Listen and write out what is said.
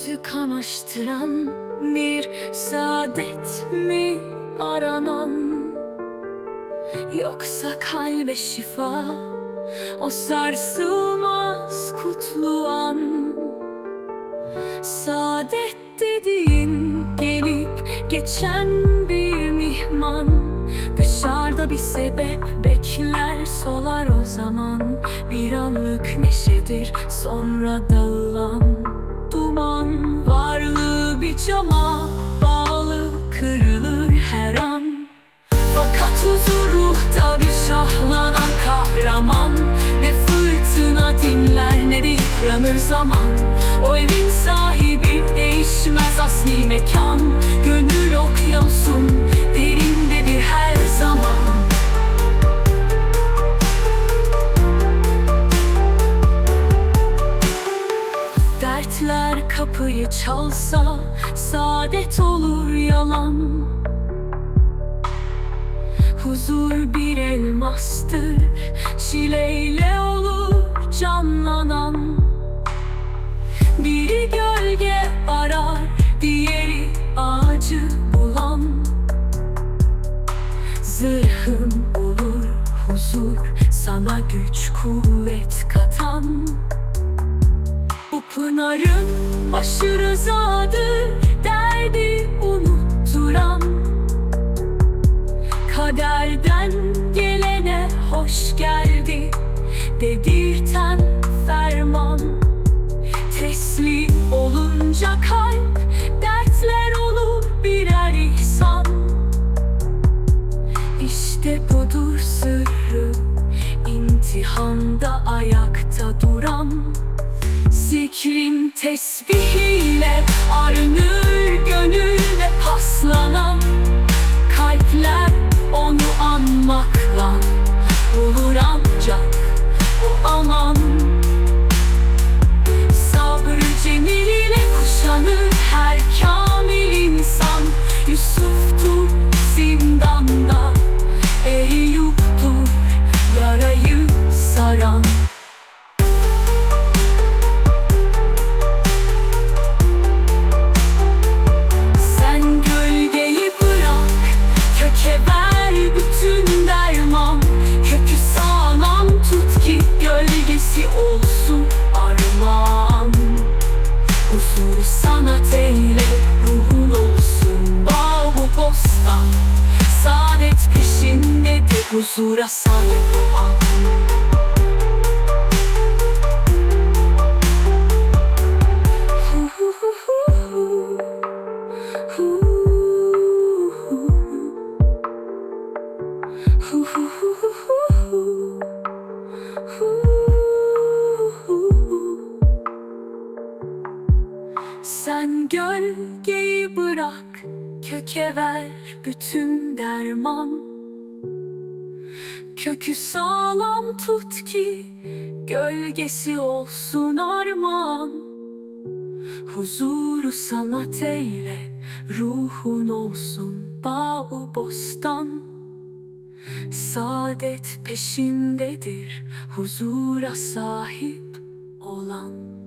Gözü kamaştıran bir saadet mi aranan? Yoksa kalbe şifa o sarsılmaz kutlu an Saadet dediğin gelip geçen bir mihman. Dışarıda bir sebep bekler solar o zaman. Bir anlık neşedir sonra dağılan cama bağlı kırılır her an. Fakat huzur ruhta bir şahlanan kahraman Ne fırtına dinler ne de yıpranır zaman. O evin sahibi Dertler kapıyı çalsa Saadet olur yalan. Huzur bir elmastır Çileyle olur canlanan. Biri gölge arar Diğeri ağacı bulan. Zırhım olur huzur Sana güç kuvvet katan pınarın başı rızadır Derdi unutturan Kaderden gelene hoş geldi Dedirten ferman. Teslim olunca kalp Dertler olur birer ihsan. İşte budur sırrı imtihanda ayakta duran Zikrin tesbihiyle arınır gönülle paslanan Kalpler bostan Saadet peşindedir Huzura sahip an. Sen gölgeyi bırak, köke ver bütün derman. Kökü sağlam tut ki gölgesi olsun armağan. Huzuru sanat eyle, ruhun olsun bağ bostan. Saadet peşindedir, huzura sahip olan